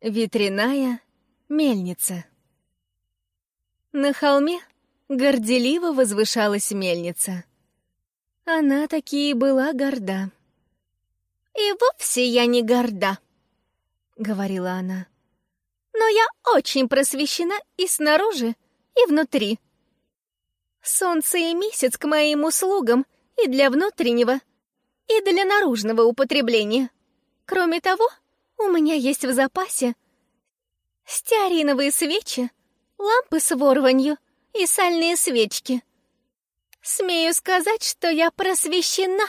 Ветряная мельница На холме горделиво возвышалась мельница. Она таки была горда. «И вовсе я не горда», — говорила она. «Но я очень просвещена и снаружи, и внутри. Солнце и месяц к моим услугам и для внутреннего, и для наружного употребления. Кроме того, у меня есть в запасе стеариновые свечи, лампы с ворванью и сальные свечки. Смею сказать, что я просвещена.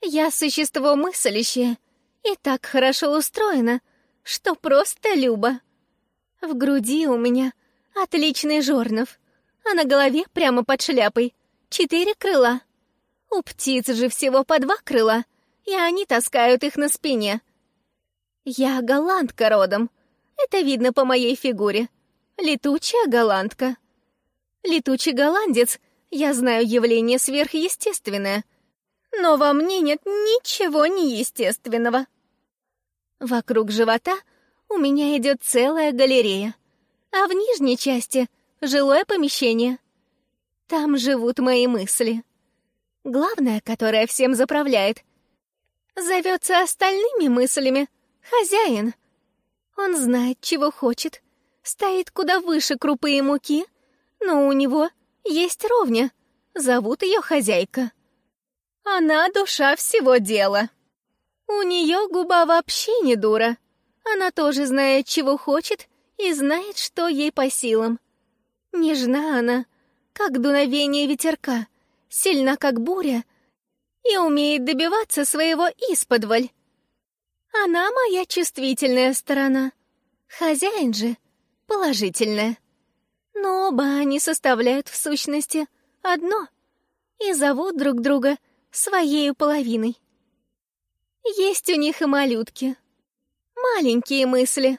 Я существо мыслящее и так хорошо устроена, что просто люба. В груди у меня отличный жорнов, а на голове прямо под шляпой четыре крыла. У птиц же всего по два крыла, и они таскают их на спине. Я голландка родом. Это видно по моей фигуре. Летучая голландка. Летучий голландец, я знаю явление сверхъестественное. Но во мне нет ничего неестественного. Вокруг живота у меня идет целая галерея, а в нижней части — жилое помещение. Там живут мои мысли. Главное, которое всем заправляет, зовется остальными мыслями — Хозяин. Он знает, чего хочет. Стоит куда выше крупы и муки, но у него есть ровня. Зовут ее хозяйка. Она душа всего дела. У нее губа вообще не дура. Она тоже знает, чего хочет, и знает, что ей по силам. Нежна она, как дуновение ветерка, сильна, как буря, и умеет добиваться своего исподволь. Она моя чувствительная сторона. Хозяин же положительная. Но оба они составляют в сущности одно и зовут друг друга своей половиной. Есть у них и малютки. Маленькие мысли,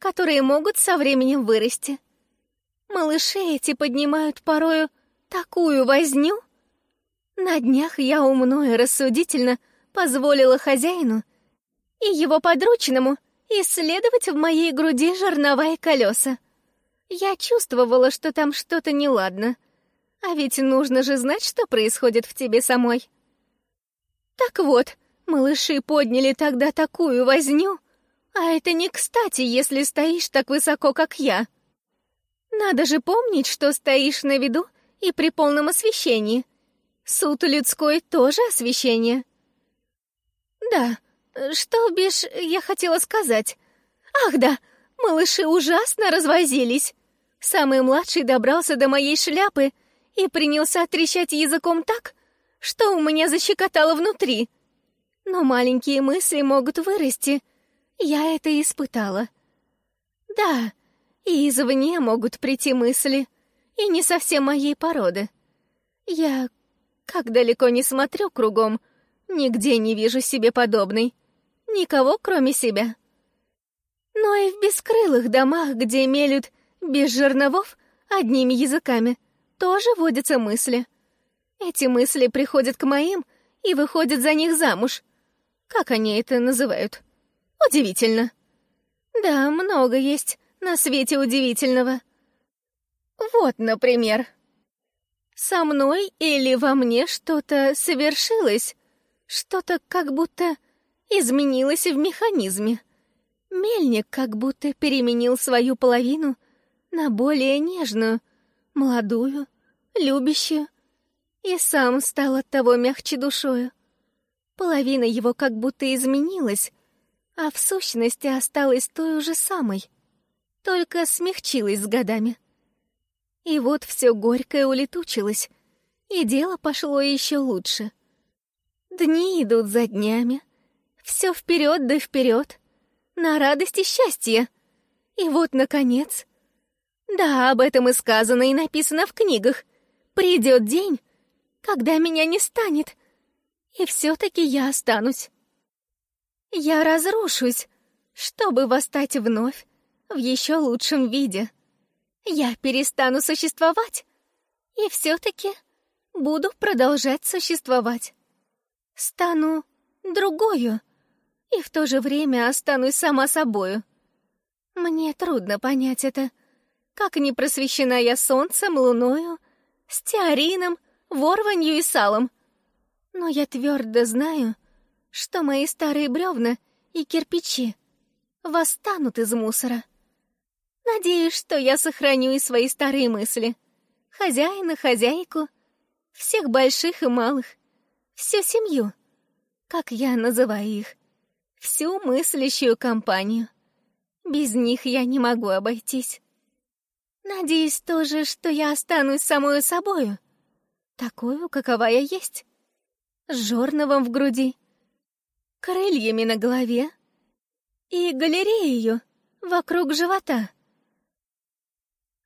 которые могут со временем вырасти. Малыши эти поднимают порою такую возню. На днях я умно и рассудительно позволила хозяину и его подручному исследовать в моей груди жернова и колеса. Я чувствовала, что там что-то неладно. А ведь нужно же знать, что происходит в тебе самой. Так вот, малыши подняли тогда такую возню, а это не кстати, если стоишь так высоко, как я. Надо же помнить, что стоишь на виду и при полном освещении. Суд людской тоже освещение. Да, «Что, бишь, я хотела сказать? Ах да, малыши ужасно развозились. Самый младший добрался до моей шляпы и принялся трещать языком так, что у меня защекотало внутри. Но маленькие мысли могут вырасти. Я это испытала. Да, и извне могут прийти мысли, и не совсем моей породы. Я, как далеко не смотрю кругом, нигде не вижу себе подобной. Никого, кроме себя. Но и в бескрылых домах, где мелют без жерновов одними языками, тоже водятся мысли. Эти мысли приходят к моим и выходят за них замуж. Как они это называют? Удивительно. Да, много есть на свете удивительного. Вот, например. Со мной или во мне что-то совершилось, что-то как будто изменилось в механизме. Мельник как будто переменил свою половину на более нежную, молодую, любящую, и сам стал от того мягче душою. Половина его как будто изменилась, а в сущности осталась той же самой, только смягчилась с годами. И вот все горькое улетучилось, и дело пошло еще лучше. Дни идут за днями, все вперед да вперед. На радость и счастье. И вот, наконец... Да, об этом и сказано, и написано в книгах. Придет день, когда меня не станет, и все-таки я останусь. Я разрушусь, чтобы восстать вновь в еще лучшем виде. я перестану существовать. И все-таки буду продолжать существовать. Стану другою, и в то же время останусь сама собою. Мне трудно понять это. Как не просвещена я солнцем, луною, стеарином, ворванью и салом. Но я твердо знаю, что мои старые бревна и кирпичи восстанут из мусора. Надеюсь, что я сохраню и свои старые мысли. Хозяина, хозяйку, всех больших и малых, всю семью, как я называю их, всю мыслящую компанию. Без них я не могу обойтись. Надеюсь тоже, что я останусь самою собою, такую, какова я есть, с жорновом в груди, крыльями на голове и галерею вокруг живота.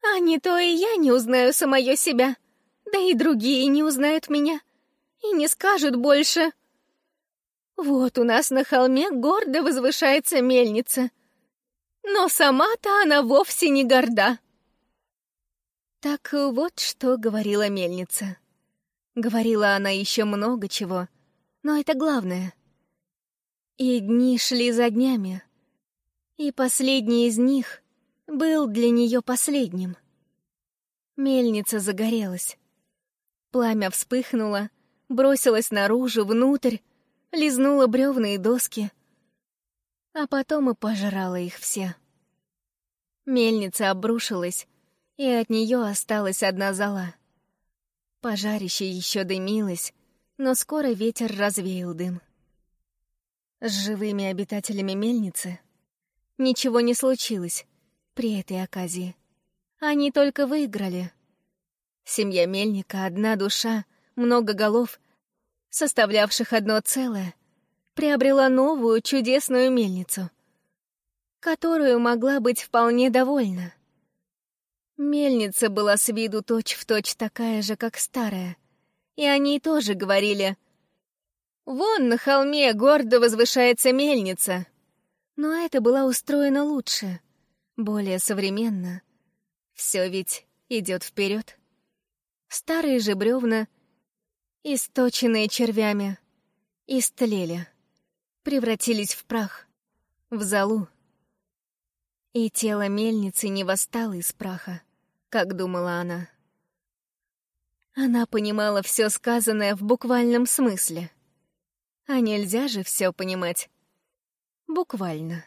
А не то и я не узнаю самое себя, да и другие не узнают меня и не скажут больше. Вот у нас на холме гордо возвышается мельница, но сама-то она вовсе не горда. Так вот что говорила мельница. Говорила она еще много чего, но это главное. И дни шли за днями, и последний из них был для нее последним. Мельница загорелась. Пламя вспыхнуло, бросилось наружу, внутрь, лизнуло бревна и доски, а потом и пожрала их все. Мельница обрушилась, и от нее осталась одна зола. Пожарище еще дымилось, но скоро ветер развеял дым. С живыми обитателями мельницы ничего не случилось при этой оказии. Они только выиграли. Семья Мельника, одна душа, много голов, составлявших одно целое, приобрела новую чудесную мельницу, которую могла быть вполне довольна. Мельница была с виду точь-в-точь точь такая же, как старая, и они тоже говорили «Вон на холме гордо возвышается мельница». Но это была устроена лучше, более современно. Все ведь идет вперед. Старые же бревна, источенные червями, истлели, превратились в прах, в золу. И тело мельницы не восстало из праха, как думала она. Она понимала все сказанное в буквальном смысле. А нельзя же все понимать буквально.